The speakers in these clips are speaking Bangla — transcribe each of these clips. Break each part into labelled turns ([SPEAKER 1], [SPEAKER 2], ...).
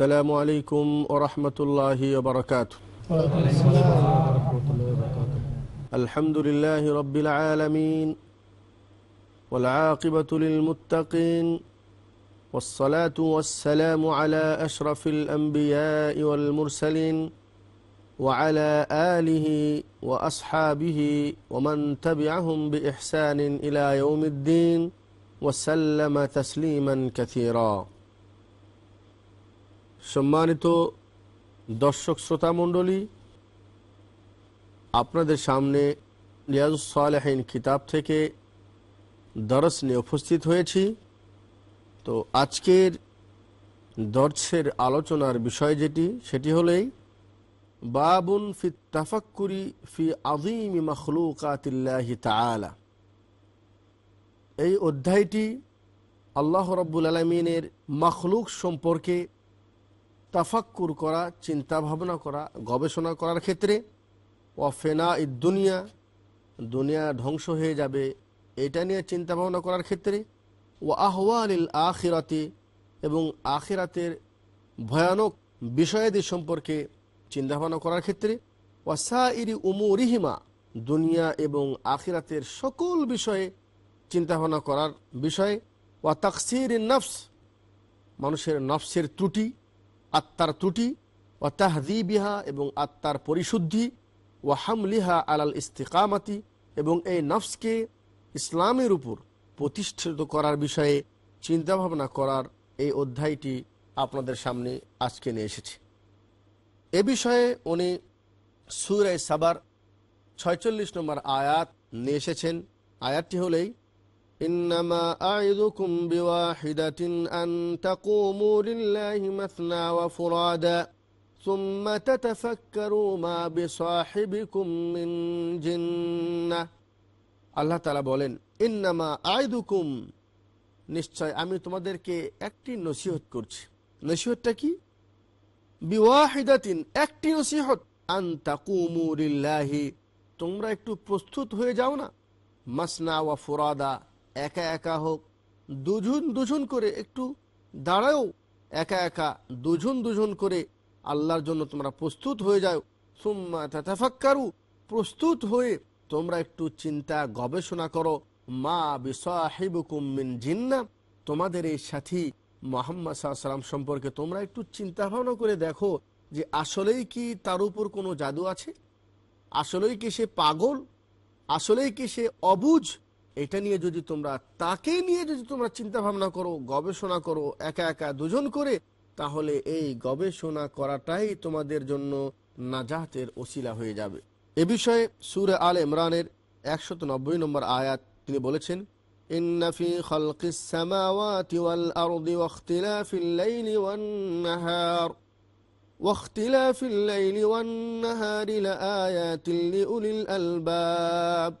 [SPEAKER 1] السلام عليكم ورحمة الله وبركاته. الحمد لله رب العالمين والعاقبة للمتقين والصلاة والسلام على أشرف الأنبياء والمرسلين وعلى آله وأصحابه ومن تبعهم بإحسان إلى يوم الدين وسلم تسليما كثيرا. সম্মানিত দর্শক শ্রোতা মণ্ডলী আপনাদের সামনে রিয়াজুসালেহীন কিতাব থেকে দরস নিয়ে উপস্থিত হয়েছি। তো আজকের দর্শের আলোচনার বিষয় যেটি, সেটি হলেই বাবুন ফি তাফাক্কুরি ফি আদিমি মখলুকাতিল্লাহি তালা এই অধ্যায়টি আল্লাহ রব্বুল আলমিনের মখলুক সম্পর্কে তাফাক্কুর করা চিন্তা ভাবনা করা, গবেষণা করার ক্ষেত্রে ও ফেনা দুনিয়া দুনিয়া ধ্বংস হয়ে যাবে, এটা নিয়ে চিন্তা ভাবনা করার ক্ষেত্রে ও আহওয়ালিল আখিরাতে এবং আখিরাতের ভয়ানক বিষয়াদি সম্পর্কে চিন্তা ভাবনা করার ক্ষেত্রে ওয়াসা ইরি উমুরিহিমা, দুনিয়া এবং আখিরাতের সকল বিষয়ে চিন্তা ভাবনা করার বিষয়ে, ওয়া তাকসির নফস, মানুষের নফসের ত্রুটি আত্মার ত্রুটি ও তাহদিবিহা এবং আত্মার পরিশুদ্ধি ও হামলিহা আলাল ইস্তিকামাতি এবং এই নফসকে ইসলামের উপর প্রতিষ্ঠিত করার বিষয়ে চিন্তাভাবনা করার এই অধ্যায়টি আপনাদের সামনে আজকে নিয়ে এসেছে। এ বিষয়ে উনি সুরে সাবার ছয়চল্লিশ নম্বর আয়াত নিয়ে এসেছেন। আয়াতটি হলেই إنما أعظكم بواحدة أن تقوموا لله مثنى وفرادا ثم تتفكروا ما بصاحبكم من جنة আল্লাহ তালা বলেন ইন্নামা আয়দুকুম নিশ্চয় আমি তোমাদেরকে একটি নসিহত করছি নসিহতটা কি বিওয়াহিদাতিন একটি নসিহত আন তাকুমুরিল্লাহি তোমরা একটু প্রস্তুত হয়ে যাও না মাসনা ওয়া ফুরাদা একা একা হোক দুজন দুজন করে একটু দাঁড়াও। একা একা দুজন দুজন করে আল্লাহর জন্য তোমরা প্রস্তুত হয়ে যাও। সুম্মা প্রস্তুত হয়ে তোমরা একটু চিন্তা গবেষণা করো। মা বিসাহিবুকুম জিন্না, তোমাদের এই সাথী মোহাম্মদ সাল্লাম সম্পর্কে তোমরা একটু চিন্তা ভাবনা করে দেখো যে আসলেই কি তার উপর কোনো জাদু আছে? আসলেই কি সে পাগল? আসলেই কি সে অবুঝ এটা নিয়ে যদি তোমরা তাকে নিয়ে যদি তোমরা চিন্তা ভাবনা করো গবেষণা করো একা একা দুজন করে তাহলে এই গবেষণা করাটাই তোমাদের জন্য নাজাতের ওসিলা হয়ে যাবে এ বিষয়ে সুরে আল ইমরানের একশত নব্বই নম্বর আয়াত তিনি বলেছেন إن في خلق السماوات والأرض واختلاف الليل والنهار واختلاف الليل والنهار لآيات لأولي الألباب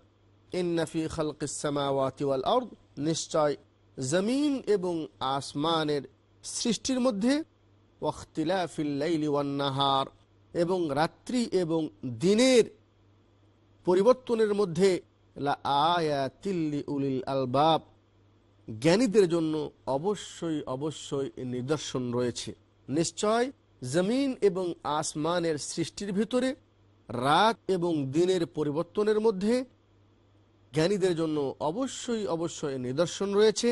[SPEAKER 1] নিশ্চয় জমিন এবং আসমানের সৃষ্টির মধ্যে ওয়াখতিলাফিল্লাইলি এবং রাত্রি এবং দিনের পরিবর্তনের মধ্যে, লা আয়াতিল্লি উলিল আলবাব, জ্ঞানীদের জন্য অবশ্যই অবশ্যই নিদর্শন রয়েছে। নিশ্চয় জমিন এবং আসমানের সৃষ্টির ভিতরে, রাত এবং দিনের পরিবর্তনের মধ্যে জ্ঞানীদের জন্য অবশ্যই অবশ্যই নিদর্শন রয়েছে।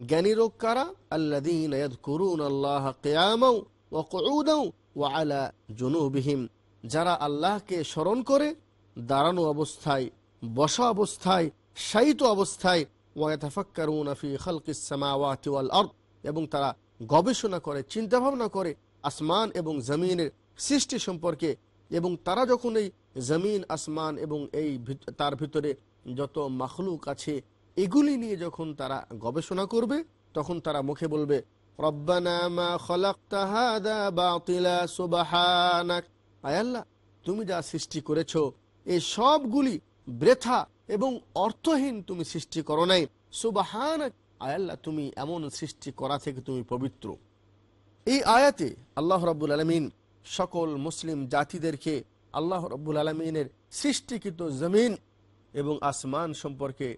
[SPEAKER 1] জ্ঞানী লোক কারা? আল্লাদিন করুন আল্লাহ কেয়ামাও ও যারা আল্লাহকে স্মরণ করে, দাঁড়ানো অবস্থায়, বসা অবস্থায়, শায়িত অবস্থায় এবং তারা গবেষণা করে চিন্তা ভাবনা করে আসমান এবং জমিনের সৃষ্টি সম্পর্কে, এবং তারা যখন এই জমিন, আসমান এবং এই তার ভিতরে যত মাখলুক আছে, এগুলি নিয়ে যখন তারা গবেষণা করবে, তখন তারা মুখে বলবে, রব্বানা মা বাতিলা সুবহানাক। আয় তুমি যা সৃষ্টি করেছ এই সবগুলি বৃথা এবং অর্থহীন তুমি সৃষ্টি করো নাই। সুবাহানাক আয়াল্লাহ তুমি এমন সৃষ্টি করা থেকে তুমি পবিত্র। এই আয়াতে আল্লাহ রব্বুল আলমিন সকল মুসলিম জাতিদেরকে আল্লাহ রব্বুল আলমিনের সৃষ্টিকৃত জমিন এবং আসমান সম্পর্কে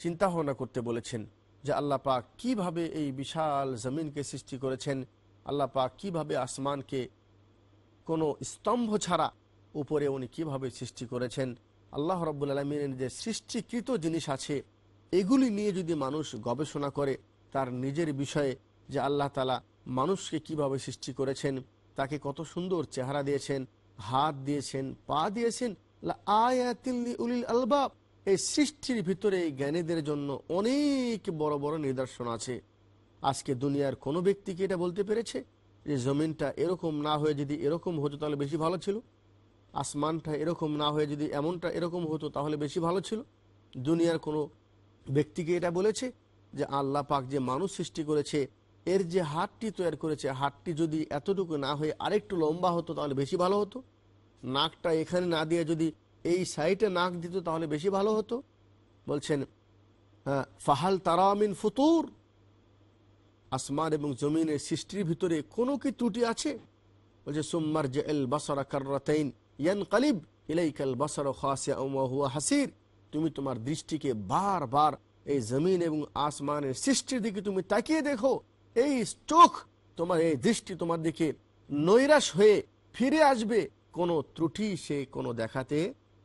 [SPEAKER 1] চিন্তা ভাবনা করতে বলেছেন যে আল্লাহ পাক কীভাবে এই বিশাল জমিনকে সৃষ্টি করেছেন, আল্লাহ পাক কীভাবে আসমানকে কোনো স্তম্ভ ছাড়া উপরে উনি কীভাবে সৃষ্টি করেছেন, আল্লাহ রব্বুল আলমিনের যে সৃষ্টিকৃত জিনিস আছে, এগুলি নিয়ে যদি মানুষ গবেষণা করে, তার নিজের বিষয়ে যে আল্লাহ তালা মানুষকে কীভাবে সৃষ্টি করেছেন, তাকে কত সুন্দর চেহারা দিয়েছেন, হাত দিয়েছেন, পা দিয়েছেন উলিল আলবাব। এই সৃষ্টির ভিতরে জ্ঞানীদের জন্য অনেক বড় বড় নিদর্শন আছে। আজকে দুনিয়ার কোনো ব্যক্তি কি এটা বলতে পেরেছে? যে জমিনটা এরকম না হয়ে যদি এরকম হতো তাহলে বেশি ভালো ছিল? আসমানটা এরকম না হয়ে যদি এমনটা এরকম হতো তাহলে বেশি ভালো ছিল? দুনিয়ার কোনো ব্যক্তিকে এটা বলেছে? যে আল্লাহ পাক যে মানুষ সৃষ্টি করেছে, এর যে হাতটি তৈরি করেছে, হাতটি যদি এতটুকু না হয়ে আরেকটু লম্বা হতো তাহলে বেশি ভালো হতো? নাকটা এখানে না দিয়ে যদি এই সাইডে নাক দিত তাহলে বেশি ভালো হতো। বলছেন ফাহাল তারামিন ফুতুর। আসমান এবং জমিনের সৃষ্টির ভিতরে কোনো কি ত্রুটি আছে? বলছে, সুম্মার যে এল বাসরা কার্রাতাইন ইয়ান কালিব, ইলাইকাল বাসর হুয়া হাসির। তুমি তোমার দৃষ্টিকে বারবার এই জমিন এবং আসমানের সৃষ্টির দিকে তুমি তাকিয়ে দেখো। এই চোখ তোমার, এই দৃষ্টি তোমার দিকে নৈরাশ হয়ে ফিরে আসবে। কোনো ত্রুটি সে কোনো দেখাতে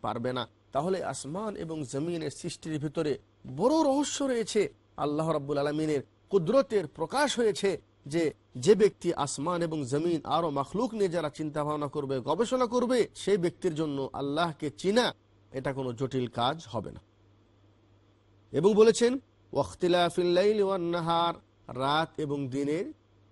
[SPEAKER 1] পারবে না। তাহলে আসমান এবং জমিনের সৃষ্টির ভিতরে বড় রহস্য রয়েছে। আল্লাহ রাব্বুল আলমিনের কুদরতের প্রকাশ হয়েছে যে যে ব্যক্তি আসমান এবং জমিন আরও মাখলুক নিয়ে যারা চিন্তা ভাবনা করবে, গবেষণা করবে, সেই ব্যক্তির জন্য আল্লাহকে চিনা, এটা কোনো জটিল কাজ হবে না। এবং বলেছেন ওয়াখতিলাফিল্লাইল ওয়ান নাহার রাত এবং দিনের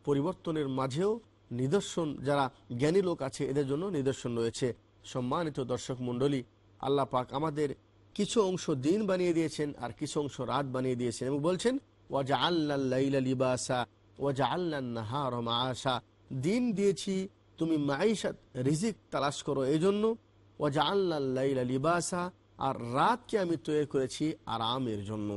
[SPEAKER 1] পরিবর্তনের মাঝেও নিদর্শন, যারা জ্ঞানী লোক আছে, এদের জন্য নিদর্শন রয়েছে। সম্মানিত দর্শক মণ্ডলী, আল্লাহ পাক আমাদের কিছু অংশ দিন বানিয়ে দিয়েছেন আর কিছু অংশ রাত বানিয়ে দিয়েছেন এবং বলছেন ওয়াজা আল্লাহ লিবাসা ওয়াজা আল্লাহ নাহার মাআশা। দিন দিয়েছি, তুমি মাইশাত রিজিক তালাশ করো এই জন্য ওয়াজা আল্লাহ লিবাসা, আর রাতকে আমি তৈরি করেছি আরামের জন্য।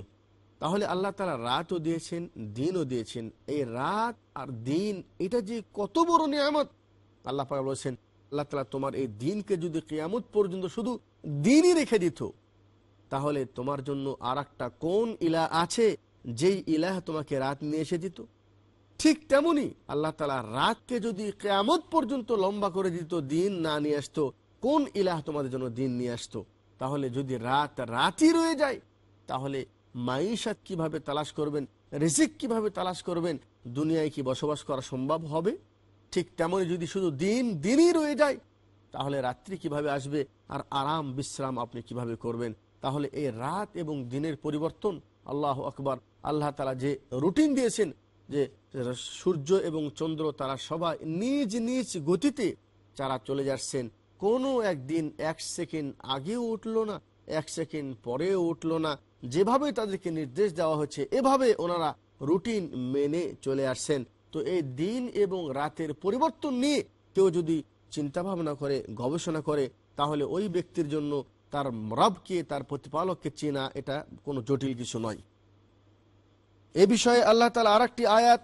[SPEAKER 1] তাহলে আল্লাহ তালা রাতও দিয়েছেন, দিনও দিয়েছেন। এই রাত আর দিন, এটা যে কত বড় নিয়ামত। আল্লাহ পাক বলেছেন, আল্লাহ তালা তোমার এই দিনকে যদি কেয়ামত পর্যন্ত শুধু দিনই রেখে দিত, তাহলে তোমার জন্য আর একটা কোন ইলা আছে, যেই ইলাহ তোমাকে রাত নিয়ে এসে দিত? ঠিক তেমনি আল্লাহ তালা রাতকে যদি কেয়ামত পর্যন্ত লম্বা করে দিত, দিন না নিয়ে আসতো, কোন ইলাহ তোমাদের জন্য দিন নিয়ে আসতো? তাহলে যদি রাত রাতই রয়ে যায়, তাহলে মাইশাত কীভাবে তালাশ করবেন, রিজিক কীভাবে তালাশ করবেন, দুনিয়ায় কি বসবাস করা সম্ভব হবে? ঠিক তেমনি যদি শুধু দিন দিনই রয়ে যায়, তাহলে রাত্রি কীভাবে আসবে আর আরাম, বিশ্রাম আপনি কীভাবে করবেন? তাহলে এই রাত এবং দিনের পরিবর্তন, আল্লাহ আকবার, আল্লাহ তালা যে রুটিন দিয়েছেন যে সূর্য এবং চন্দ্র তারা সবাই নিজ নিজ গতিতে যারা চলে যাচ্ছেন। কোনো একদিন এক সেকেন্ড আগেও উঠল না, এক সেকেন্ড পরেও উঠল না। যেভাবে তাদেরকে নির্দেশ দেওয়া হচ্ছে, এভাবে ওনারা রুটিন মেনে চলে আসছেন। তো এই দিন এবং রাতের পরিবর্তন নিয়ে কেউ যদি চিন্তা ভাবনা করে, গবেষণা করে, তাহলে ওই ব্যক্তির জন্য তার রবকে, তার প্রতিপালককে চেনা, এটা কোনো জটিল কিছু নয়। এ বিষয়ে আল্লাহ তালা আর আয়াত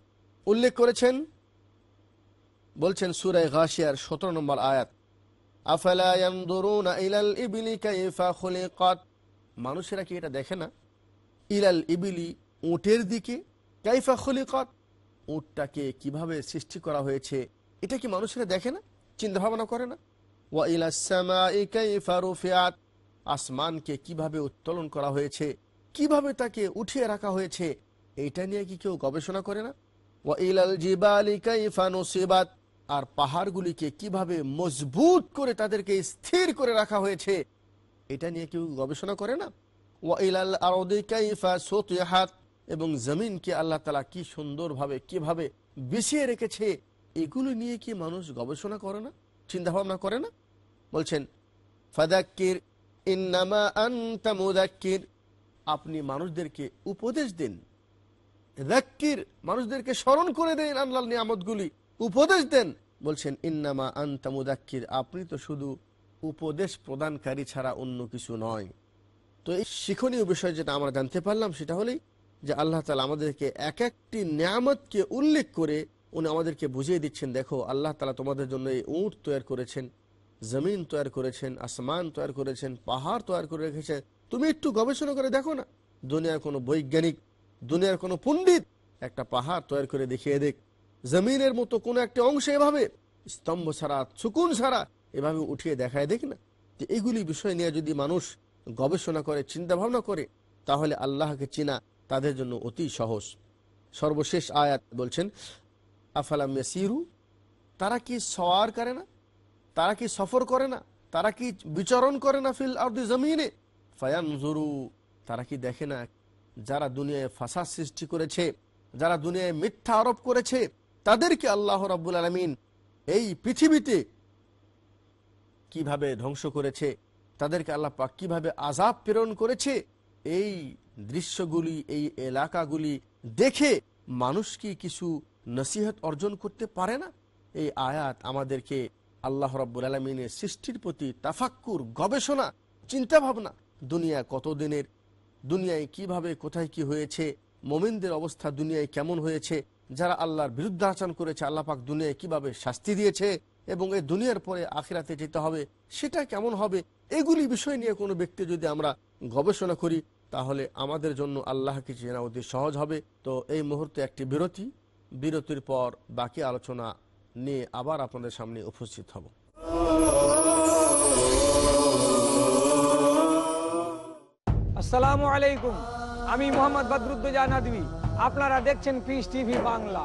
[SPEAKER 1] উল্লেখ করেছেন। বলছেন সুরায় ঘাসিয়ার সতেরো নম্বর আয়াত, আফালা মানুষেরা কি এটা দেখে না? ইলাল ইবিলি উটের দিকে, কাইফা খলিকত, উঁটটাকে কীভাবে সৃষ্টি করা হয়েছে, এটা কি মানুষেরা দেখে না? চিন্তা ভাবনা করে না? ওয়া ইলাস সামাই কাইফা রুফিআত আসমানকে কীভাবে উত্তোলন করা হয়েছে, কীভাবে তাকে উঠিয়ে রাখা হয়েছে, এটা নিয়ে কি কেউ গবেষণা করে না? ওয়া ইলাল জিবালি কাইফা নুসিবাত, আর পাহাড়গুলিকে কীভাবে মজবুত করে তাদেরকে স্থির করে রাখা হয়েছে এটা নিয়ে কেউ গবেষণা করে না? এবং জমিনকে আল্লাহ তালা কি সুন্দরভাবে, কীভাবে বিছিয়ে রেখেছে, এগুলো নিয়ে কি মানুষ গবেষণা করে না? চিন্তা ভাবনা করে না? বলছেন, ফাদাক্কির, ইন্নামা আপনি মানুষদেরকে উপদেশ দিন। রাক্কির মানুষদেরকে স্মরণ করে দেন আল্লাহ নিয়ামতগুলি। উপদেশ দেন। বলছেন, ইন্নামা আনতা মুদাক্কির। আপনি তো শুধু উপদেশ প্রদানকারী ছাড়া অন্য কিছু নয়। তো এই শিক্ষণীয় বিষয় যেটা আমরা জানতে পারলাম, সেটা হলেই যে আল্লাহ তালা আমাদেরকে এক একটি নিয়ামতকে উল্লেখ করে উনি আমাদেরকে বুঝিয়ে দিচ্ছেন, দেখো আল্লাহ তালা তোমাদের জন্য এই উঁট তৈরি করেছেন, জমিন তৈরি করেছেন, আসমান তৈরি করেছেন, পাহাড় তৈরি করে রেখেছেন। তুমি একটু গবেষণা করে দেখো না, দুনিয়ার কোনো বৈজ্ঞানিক, দুনিয়ার কোনো পণ্ডিত একটা পাহাড় তৈরি করে দেখিয়ে দেখ। জমিনের মতো কোনো একটা অংশ এভাবে স্তম্ভ ছাড়া, সুকুন ছাড়া এভাবে উঠিয়ে দেখায়, দেখ না? যে এগুলি বিষয় নিয়ে যদি মানুষ গবেষণা করে চিন্তা ভাবনা করে, তাহলে আল্লাহকে চিনা তাদের জন্য অতি সহজ। সর্বশেষ আয়াত বলছেন, আফালাম ইয়াসিরু? তারা কি সওয়ার করে না? তারা কি সফর করে না? তারা কি বিচরণ করে না ফিল আরদি জমিনে? ফায়ান ফায়ানজুরু, তারা কি দেখে না? যারা দুনিয়ায় ফাসাদ সৃষ্টি করেছে, যারা দুনিয়ায় মিথ্যা আরোপ করেছে, তাদেরকে আল্লাহ রাব্বুল আলমিন এই পৃথিবীতে কীভাবে ধ্বংস করেছে? তাদেরকে আল্লাহ পাক কীভাবে আজাব প্রেরণ করেছে? এই দৃশ্যগুলি, এই এলাকাগুলি দেখে মানুষ কি কিছু নসিহত অর্জন করতে পারে না? এই আয়াত আমাদেরকে আল্লাহ রব্বুল আলমিনের সৃষ্টির প্রতি তাফাক্কুর, গবেষণা চিন্তা ভাবনা দুনিয়া কতদিনের, দুনিয়ায় কীভাবে, কোথায় কি হয়েছে, মোমিনদের অবস্থা দুনিয়ায় কেমন হয়েছে, যারা আল্লাহর বিরুদ্ধে আচরণ করেছে, আল্লাহ পাক দুনিয়ায় কীভাবে শাস্তি দিয়েছে এবং এই দুনিয়ার পরে আখিরাতে যেতে হবে, সেটা কেমন হবে? এগুলি বিষয় নিয়ে কোনো ব্যক্তি যদি আমরা গবেষণা করি, তাহলে আমাদের জন্য আল্লাহকে চেনা অতি সহজ হবে। তো এই মুহূর্তে একটি বিরতি। বিরতির পর বাকি আলোচনা নিয়ে আবার আপনাদের সামনে উপস্থিত হব।
[SPEAKER 2] আসসালামু আলাইকুম। আমি মোহাম্মদ বদরুদ্দোজা নদী আপনারা দেখছেন পিস টিভি বাংলা।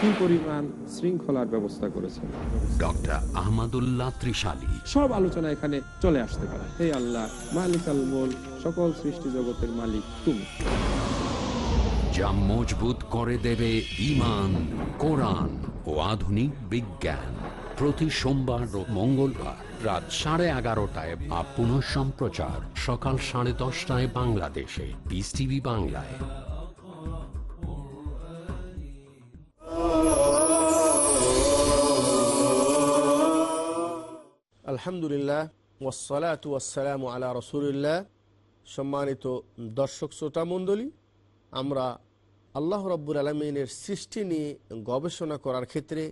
[SPEAKER 3] কি পরিমাণ শৃঙ্খলার ব্যবস্থা করেছেন।
[SPEAKER 4] ডক্টর আহমদুল্লাহ ত্রিশালী।
[SPEAKER 3] সব আলোচনা এখানে চলে আসতে পারে। হে আল্লাহ মালিক আল মোল সকল সৃষ্টি জগতের মালিক তুমি।
[SPEAKER 4] যা মজবুত করে দেবে ইমান কোরআন ও আধুনিক বিজ্ঞান। প্রতি সোমবার ও মঙ্গলবার রাত সাড়ে এগারোটায় বা পুনঃ সম্প্রচার সকাল সাড়ে দশটায় বাংলাদেশে। বিস টিভি বাংলায়।
[SPEAKER 1] আলহামদুলিল্লাহ ওয়াসালাত ওয়াসালাম আলা রসুলিল্লাহ। সম্মানিত দর্শক শ্রোতা মণ্ডলী, আমরা আল্লাহ রব্বুর আলমিনের সৃষ্টি নিয়ে গবেষণা করার ক্ষেত্রে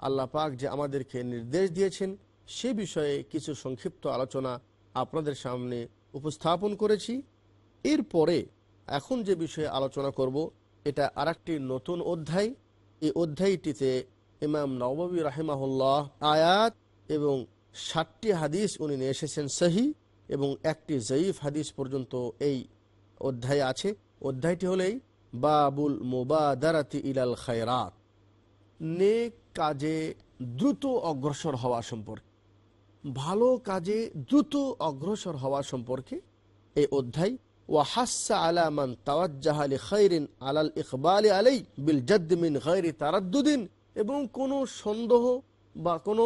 [SPEAKER 1] আল্লাহ পাক যে আমাদেরকে নির্দেশ দিয়েছেন, সে বিষয়ে কিছু সংক্ষিপ্ত আলোচনা আপনাদের সামনে উপস্থাপন করেছি। এরপরে এখন যে বিষয়ে আলোচনা করব, এটা আরেকটি নতুন অধ্যায়। এই অধ্যায়টিতে ইমাম নববী রাহেমাহুল্লাহ আয়াত এবং ষাটটি হাদিস উনি নিয়ে এসেছেন সহি এবং একটি জয়ীফ হাদিস পর্যন্ত এই অধ্যায়ে আছে। অধ্যায়টি হলেই বাবুল মোবাদারাতি ইলাল খায়রাত। নেক কাজে দ্রুত অগ্রসর হওয়া সম্পর্কে, ভালো কাজে দ্রুত অগ্রসর হওয়া সম্পর্কে এই অধ্যায় ওয়াহাসা আলামান তাওয়াজ্জাহালি খৈরিন আলাল ইকবালি আলাই বিল জদ্দিন গৈরি তারাদ্দুদিন এবং কোনো সন্দেহ বা কোনো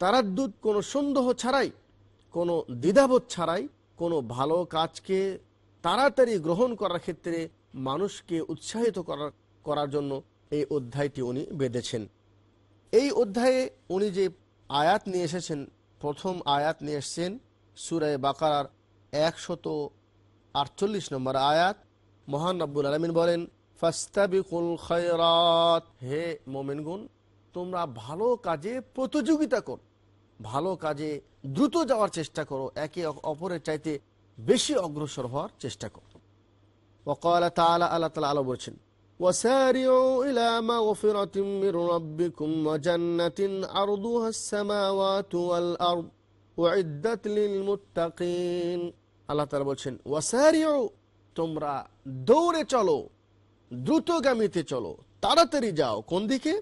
[SPEAKER 1] তারাদ্দুত কোনো সন্দেহ ছাড়াই, কোনো দ্বিধাবোধ ছাড়াই, কোনো ভালো কাজকে তাড়াতাড়ি গ্রহণ করার ক্ষেত্রে মানুষকে উৎসাহিত করার করার জন্য এই অধ্যায়টি উনি বেঁধেছেন। এই অধ্যায়ে উনি যে আয়াত নিয়ে এসেছেন, প্রথম আয়াত নিয়ে এসেছেন, সুরায় বাকারার একশত আটচল্লিশ নম্বর আয়াত, মহান রব্বুল আলমিন বলেন, ফাস্তাবিকুল খয়রাত হে মোমেনগুন তোমরা ভালো কাজে প্রতিযোগিতা কর ভালো কাজে দ্রুত যাওয়ার চেষ্টা করো একে অপরের চাইতে বেশি অগ্রসর হওয়ার চেষ্টা করো وقال تعالى الله تعالى আলো বলছেন وسارعوا إلى مغفرة من ربكم وجنة عرضها السماوات والأرض أعدت للمتقين আল্লাহ তাআলা বলছেন ওয়াসারিউ তোমরা দৌড়ে চলো দ্রুতগামীতে চলো তাড়াতাড়ি যাও কোন দিকে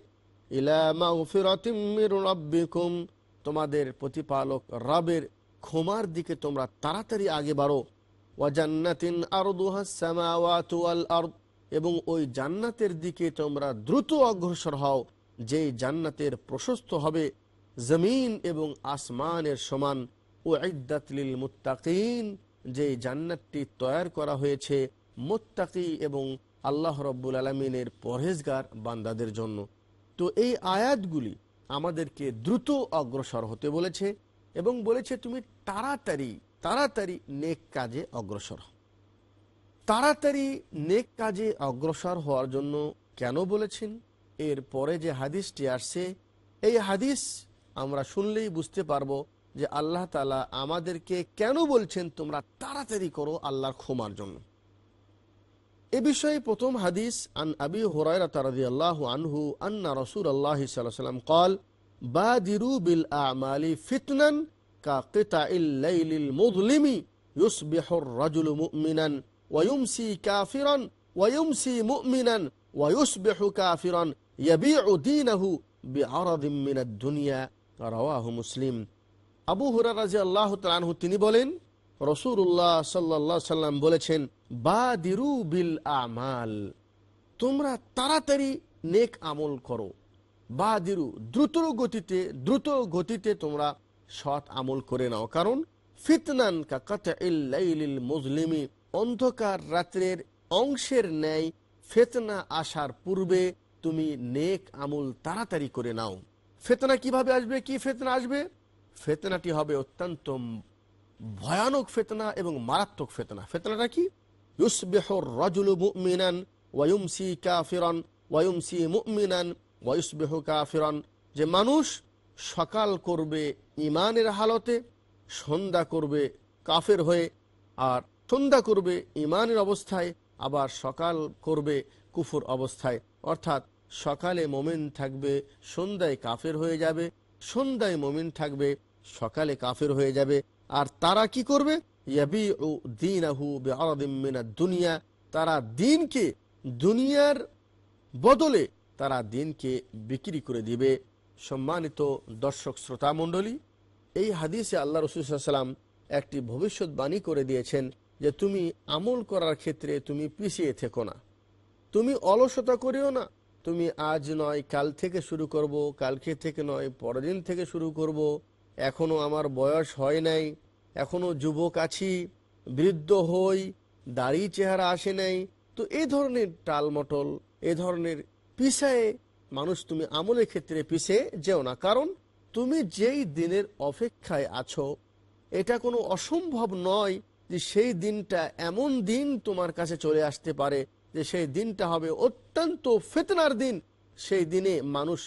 [SPEAKER 1] তোমাদের প্রতিপালক রবের ক্ষমার দিকে তোমরা তাড়াতাড়ি আগে বাড়ো। ওয়াজান্নাতিন এবং ওই জান্নাতের দিকে তোমরা দ্রুত অগ্রসর হও, যেই জান্নাতের প্রশস্ত হবে জমিন এবং আসমানের সমান। ও লিল মুত্তাকিন যে জান্নাতটি তৈয়ার করা হয়েছে মুত্তাকি এবং আল্লাহ রব্বুল আলমিনের পরহেজগার বান্দাদের জন্য। তো এই আয়াতগুলি আমাদেরকে দ্রুত অগ্রসর হতে বলেছে এবং বলেছে, তুমি তাড়াতাড়ি তাড়াতাড়ি নেক কাজে অগ্রসর তাড়াতাড়ি নেক কাজে অগ্রসর হওয়ার জন্য কেন বলেছেন? এর পরে যে হাদিসটি আসছে, এই হাদিস আমরা শুনলেই বুঝতে পারব যে আল্লাহ তালা আমাদেরকে কেন বলছেন, তোমরা তাড়াতাড়ি করো আল্লাহর ক্ষমার জন্য। এ বিষয়ে প্রথম হাদিস আন আবি হুরায়রা রাদিয়াল্লাহু আনহু আন্না রাসূলুল্লাহ সাল্লাল্লাহু আলাইহি ওয়াসাল্লাম قال بادروا بالاعمال فتنا كقطع الليل المظلم يصبح الرجل مؤمنا ويمسي كافرا ويمسي مؤمنا ويصبح كافرا يبيع دينه بعرض من الدنيا رواه مسلم আবু হুরার রাজি আল্লাহ তালহু তিনি বলেন রসুল্লাহ সাল্লাহ সাল্লাম বলেছেন বা দিরু বিল আমাল। তোমরা তাড়াতাড়ি নেক আমল করো। বা দিরু দ্রুত গতিতে দ্রুত গতিতে তোমরা সৎ আমল করে নাও। কারণ ফিতনান কাকাতিল মুসলিমি অন্ধকার রাত্রের অংশের ন্যায় ফেতনা আসার পূর্বে তুমি নেক আমল তাড়াতাড়ি করে নাও। ফেতনা কীভাবে আসবে? কি ফেতনা আসবে? ফেতনাটি হবে অত্যন্ত ভয়ানক ফেতনা এবং মারাত্মক ফেতনা। ফেতনাটা কি? ওয়ায়ুসবেহ কাফিরন যে মানুষ সকাল করবে ইমানের হালতে, সন্ধ্যা করবে কাফের হয়ে, আর সন্ধ্যা করবে ইমানের অবস্থায়, আবার সকাল করবে কুফুর অবস্থায়। অর্থাৎ সকালে মোমেন থাকবে, সন্ধ্যায় কাফের হয়ে যাবে, সন্ধ্যায় মোমিন থাকবে, সকালে কাফের হয়ে যাবে আর তারা কি করবে? দুনিয়া। তারা দিনকে দুনিয়ার বদলে তারা দিনকে বিক্রি করে দিবে। সম্মানিত দর্শক শ্রোতা মণ্ডলী, এই হাদিসে আল্লাহ রসুলাম একটি ভবিষ্যৎবাণী করে দিয়েছেন যে তুমি আমল করার ক্ষেত্রে তুমি পিছিয়ে থেকো না। তুমি অলসতা করিও না। তুমি আজ নয়, কাল থেকে শুরু করব, কালকে থেকে নয়, পরের দিন থেকে শুরু করব। এখনও আমার বয়স হয় নাই, এখনও যুবক আছি, বৃদ্ধ হই, দাড়ি চেহারা আসে নাই। তো এই ধরনের টালমটল, এ ধরনের পিছায়ে মানুষ তুমি আমলের ক্ষেত্রে পিছে যেও না। কারণ তুমি যেই দিনের অপেক্ষায় আছো, এটা কোনো অসম্ভব নয় যে সেই দিনটা এমন দিন তোমার কাছে চলে আসতে পারে, যে সেই দিনটা হবে অত্যন্ত ফেতনার দিন। সেই দিনে মানুষ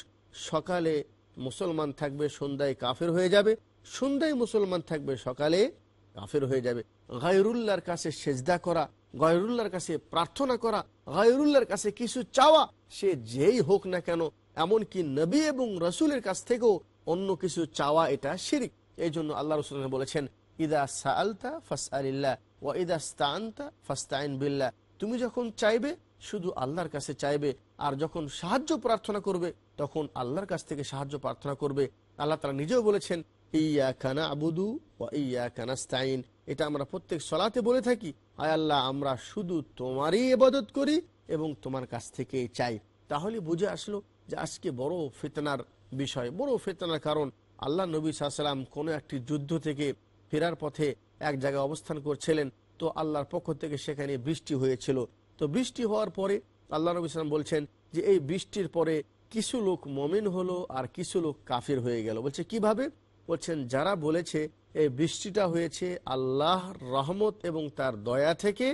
[SPEAKER 1] সকালে মুসলমান থাকবে, সন্ধ্যায় কাফের হয়ে যাবে। সন্ধ্যায় মুসলমান থাকবে, সকালে কাফের হয়ে যাবে। গায়রুল্লাহর কাছে সেজদা করা, গায়রুল্লাহর কাছে প্রার্থনা করা, গায়রুল্লাহর কাছে কিছু চাওয়া, সে যেই হোক না কেন, এমনকি নবী এবং রসুলের কাছ থেকেও অন্য কিছু চাওয়া, এটা শিরিক। এই জন্য আল্লাহ রসুল বলেছেন, ইদা সালতা ফাস আলিল্লাহ ও ইদা স্তানতা ফাস্তাইন বিল্লাহ। তুমি যখন চাইবে শুধু আল্লাহর কাছে চাইবে, আর যখন সাহায্য প্রার্থনা করবে, তখন আল্লাহর কাছ থেকে সাহায্য প্রার্থনা করবে। আল্লাহ তারা নিজেও বলেছেন ইয়া কানা আবুদু ও ইয়া কানাস্তাইন এটা আমরা প্রত্যেক সলাতে বলে থাকি, আয় আল্লাহ, আমরা শুধু তোমারই এবাদত করি এবং তোমার কাছ থেকে চাই। তাহলে বুঝে আসলো যে আজকে বড় ফেতনার বিষয়, বড় ফেতনার কারণ। আল্লাহ নবী সাল্লাম কোনো একটি যুদ্ধ থেকে ফেরার পথে এক জায়গায় অবস্থান করছিলেন, তো আল্লাহর পক্ষ থেকে সেখানে বৃষ্টি হয়েছিল। তো বৃষ্টি হওয়ার পরে আল্লাহ নবী সাল্লাম বলছেন যে এই বৃষ্টির পরে কিছু লোক মমিন হলো আর কিছু লোক কাফির হয়ে গেল। বলছে, কীভাবে? বলছেন, যারা বলেছে এই বৃষ্টিটা হয়েছে আল্লাহ রহমত এবং তার দয়া থেকে,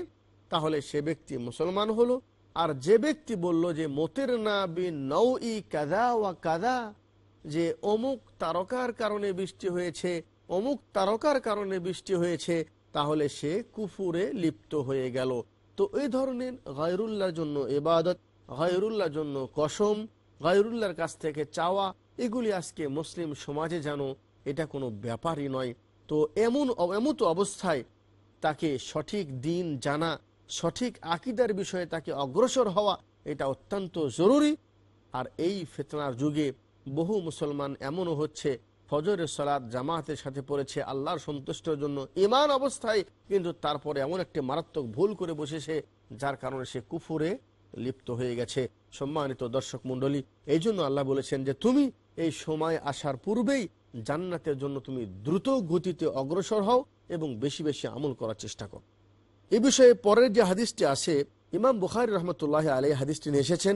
[SPEAKER 1] তাহলে সে ব্যক্তি মুসলমান হলো। আর যে ব্যক্তি বলল যে মতের না বি নৌ ই কাদা ওয়া কাদা, যে অমুক তারকার কারণে বৃষ্টি হয়েছে, অমুক তারকার কারণে বৃষ্টি হয়েছে, তাহলে সে কুফুরে লিপ্ত হয়ে গেল। তো এই ধরনের গায়রুল্লাহর জন্য এবাদত গায়রুল্লাহর জন্য কসম গায়রুল্লাহর কাছ থেকে চাওয়া, এগুলি আজকে মুসলিম সমাজে যেন এটা কোনো ব্যাপারই নয়। তো এমন এমত অবস্থায় তাকে সঠিক দিন জানা, সঠিক আকিদার বিষয়ে তাকে অগ্রসর হওয়া, এটা অত্যন্ত জরুরি। আর এই ফেতনার যুগে বহু মুসলমান এমনও হচ্ছে ফজরের সলাদ জামাতের সাথে পড়েছে আল্লাহর সন্তুষ্টের জন্য ইমান অবস্থায়, কিন্তু তারপরে এমন একটি মারাত্মক ভুল করে বসেছে, যার কারণে সে কুফুরে লিপ্ত হয়ে গেছে। সম্মানিত দর্শক মন্ডলী এই জন্য আল্লাহ বলেছেন যে তুমি এই সময় আসার পূর্বেই জান্নাতের জন্য তুমি দ্রুত গতিতে অগ্রসর হও এবং বেশি বেশি আমল করার চেষ্টা করো। এ বিষয়ে পরের যে হাদিসটি আছে, ইমাম বুখারি রহমতুল্লাহ আলী হাদিসটি নিয়ে এসেছেন।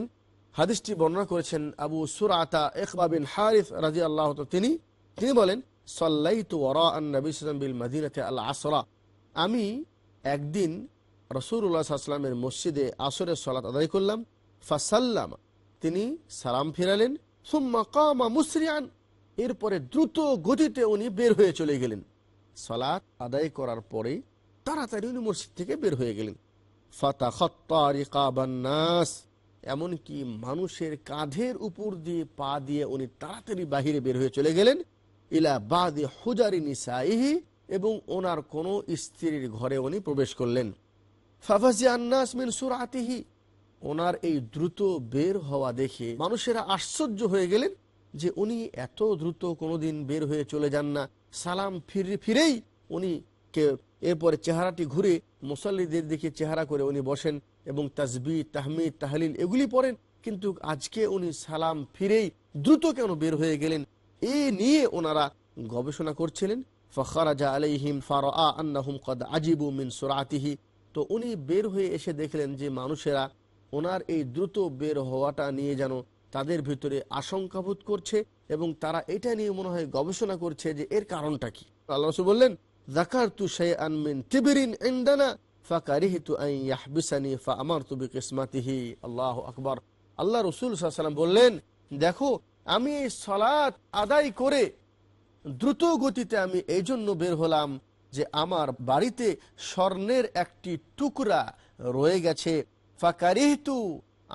[SPEAKER 1] হাদিসটি বর্ণনা করেছেন আবু সুরাতা ইকবা বিন হারিফ রাজি আল্লাহ তিনি তিনি বলেন, সাল্লাইতু ওরা নবী সাল্লাম বিল মদিনাতে আল আসরা। আমি একদিন রসুল্লাহ সাল্লামের মসজিদে আসরের সলাত আদায় করলাম। ফাসাল্লাম, তিনি সালাম ফিরালেন। সুম্মা কামা মুসরিয়ান এরপরে দ্রুত গতিতে উনি বের হয়ে চলে গেলেন। সলাৎ আদায় করার পরে তাড়াতাড়ি উনি মসজিদ থেকে বের হয়ে গেলেন। ফাতা এমনকি মানুষের কাঁধের উপর দিয়ে পা দিয়ে উনি তাড়াতাড়ি বাহিরে বের হয়ে চলে গেলেন। ইলা বাদে হুজারি নিসাইহি, এবং ওনার কোনো স্ত্রীর ঘরে উনি প্রবেশ করলেন। ফাফাজি আন্নাস মিন সুরাতিহি। ওনার এই দ্রুত বের হওয়া দেখে মানুষেরা আশ্চর্য হয়ে গেলেন যে উনি এত দ্রুত কোনোদিন বের হয়ে চলে যান না। সালাম ফিরে, ফিরেই উনি কে এরপরে চেহারাটি ঘুরে মুসল্লিদের দিকে চেহারা করে উনি বসেন এবং তাজবি তাহমিদ, তাহলিল এগুলি পড়েন। কিন্তু আজকে উনি সালাম ফিরেই দ্রুত কেন বের হয়ে গেলেন? এ নিয়ে ওনারা গবেষণা করছিলেন। ফখরাজা আলাইহিম ফারা আন্নাহুম কদ আজিবু মিন সুরাতিহি। তো উনি বের হয়ে এসে দেখলেন যে মানুষেরা ওনার এই দ্রুত বের হওয়াটা নিয়ে যেন তাদের ভিতরে আশঙ্কাবোধ করছে এবং তারা এটা নিয়ে মনে হয় গবেষণা করছে যে এর কারণটা কি। আল্লাহ রসুল বললেন জাকার তু ফা বিকিসমাতিহি। আল্লাহু আকবার। আল্লাহ রসুল বললেন, দেখো আমি এই সালাত আদায় করে দ্রুত গতিতে আমি এই জন্য বের হলাম যে আমার বাড়িতে স্বর্ণের একটি টুকরা রয়ে গেছে। ফাকারিহিতু,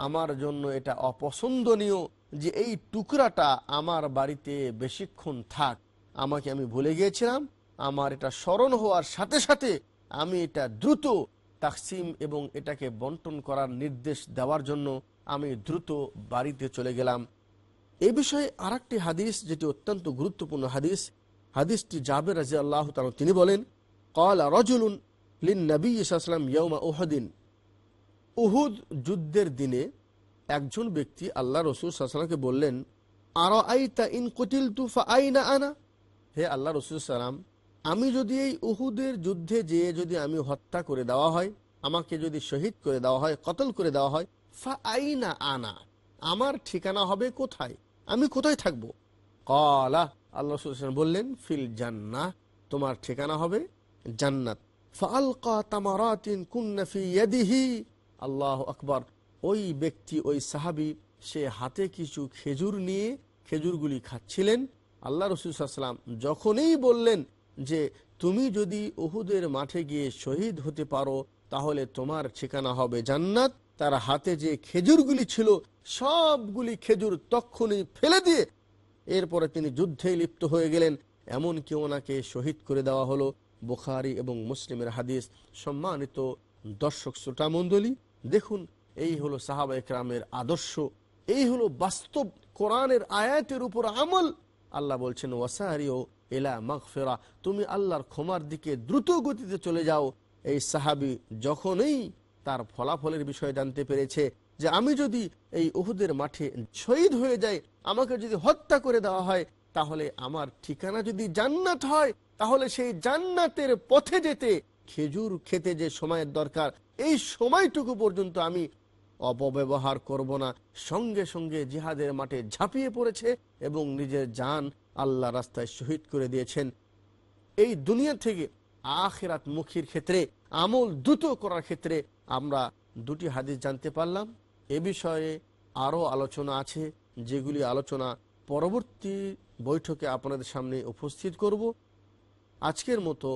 [SPEAKER 1] আমার জন্য এটা অপছন্দনীয় যে এই টুকরাটা আমার বাড়িতে বেশিক্ষণ থাক। আমাকে আমি ভুলে গিয়েছিলাম, আমার এটা স্মরণ হওয়ার সাথে সাথে আমি এটা দ্রুত তাকসিম এবং এটাকে বন্টন করার নির্দেশ দেওয়ার জন্য আমি দ্রুত বাড়িতে চলে গেলাম। এই বিষয়ে আর হাদিস যেটি অত্যন্ত গুরুত্বপূর্ণ হাদিস, হাদিসটি জাবের রাজি আল্লাহ তিনি বলেন, কলা রজুলুন লিন নবী ইসলাম ইয়মা ওহদিন উহুদ যুদ্ধের দিনে একজন ব্যক্তি আল্লাহ রসুল সাল্লামকে বললেন আর আইতা ইন কতিল তুফা আইনা আনা? হে আল্লাহ রসুল সালাম আমি যদি এই উহুদের যুদ্ধে যেয়ে যদি আমি হত্যা করে দেওয়া হয়, আমাকে যদি শহীদ করে দেওয়া হয়, কতল করে দেওয়া হয়, ফা আইনা আনা? আমার ঠিকানা হবে কোথায়? আমি কোথায় থাকব? কলা, আল্লাহ বললেন, ফিল জান্না তোমার ঠিকানা হবে জান্নাত। ফালকা তামারাতিন কুন্নাফি ইয়াদিহি। আল্লাহ আকবার। ওই ব্যক্তি, ওই সাহাবি, সে হাতে কিছু খেজুর নিয়ে খেজুরগুলি খাচ্ছিলেন। আল্লাহ রসুলাম যখনই বললেন যে, তুমি যদি উহুদের মাঠে গিয়ে শহীদ হতে পারো, তাহলে তোমার ঠিকানা হবে জান্নাত। তার হাতে যে খেজুরগুলি ছিল, সবগুলি খেজুর তক্ষণি ফেলে দিয়ে এরপরে তিনি যুদ্ধে লিপ্ত হয়ে গেলেন। এমনকি ওনাকে শহীদ করে দেওয়া হলো বুখারি এবং মুসলিমের হাদিস। সম্মানিত দর্শক শ্রোতা মণ্ডলী, দেখুন, এই হলো সাহাবা একরামের আদর্শ। এই হলো বাস্তব কোরআনের আয়াতের উপর আমল। আল্লাহ বলছেন ওয়াসারিও এলা মাগফেরা। তুমি আল্লাহর ক্ষমার দিকে দ্রুত গতিতে চলে যাও। এই সাহাবি যখনই তার ফলাফলের বিষয়ে জানতে পেরেছে যে আমি যদি এই উহুদের মাঠে শহীদ হয়ে যাই, আমাকে যদি হত্যা করে দেওয়া হয়, তাহলে আমার ঠিকানা যদি জান্নাত হয়, তাহলে সেই জান্নাতের পথে যেতে, খেজুর খেতে যে সময়ের দরকার, এই সময়টুকু পর্যন্ত আমি অপব্যবহার করব না। সঙ্গে সঙ্গে জিহাদের মাঠে ঝাঁপিয়ে পড়েছে এবং নিজের যান আল্লাহ রাস্তায় শহীদ করে দিয়েছেন। এই দুনিয়া থেকে আখেরাত মুখীর ক্ষেত্রে, আমল দ্রুত করার ক্ষেত্রে আমরা দুটি হাদিস জানতে পারলাম। এ বিষয়ে আরও আলোচনা আছে, যেগুলি আলোচনা পরবর্তী বৈঠকে আপনাদের সামনে উপস্থিত করব। আজকের মতো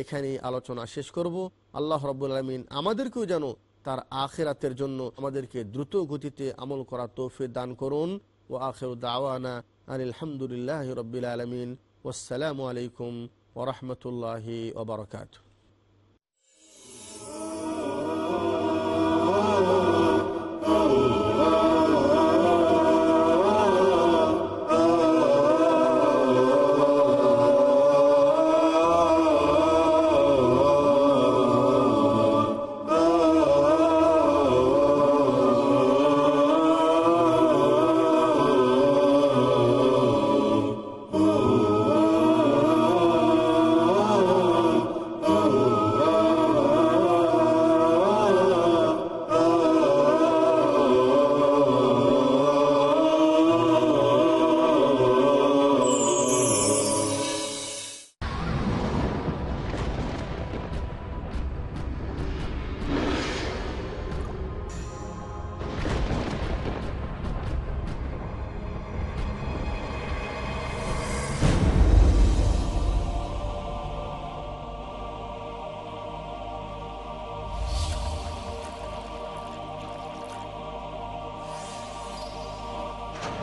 [SPEAKER 1] এখানেই আলোচনা শেষ করব। আল্লাহ রব্বুল আলমিন আমাদেরকেও যেন তার আখেরাতের জন্য আমাদেরকে দ্রুত গতিতে আমল করা তৌফিক দান করুন। ও আখের দাওয়ানা আলহামদুলিল্লাহ রবিল আলমিন। ওসালামু আলাইকুম ওরহমতুল্লাহি ওবরকাত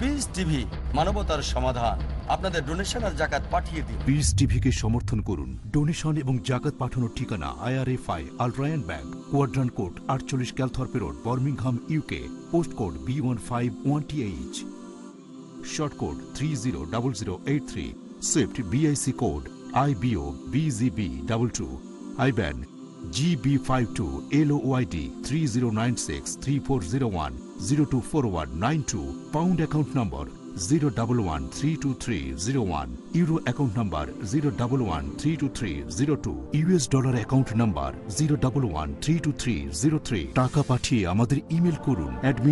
[SPEAKER 5] পিস টিভি মানবতার সমাধান। আপনাদের ডোনেশন আর জাকাত পাঠিয়ে দিন।
[SPEAKER 6] পিস টিভিকে সমর্থন করুন। ডোনেশন এবং জাকাত পাঠানোর ঠিকানা IRFI Al Rayan bank quadrant court আটচল্লিশ Calthorpe road Birmingham UK post code B one five one T H short code three zero double zero eight three swift BIC code I BO BGB double two IBAN GB five two L YD three zero nine six three four zero one zero two four one nine two pound account number zero double one three two three zero one euro account number zero double one three two three zero two US dollar account number zero double one three two three zero three টাকা পাঠিয়ে আমাদের ইমেল করুন অ্যাডমিন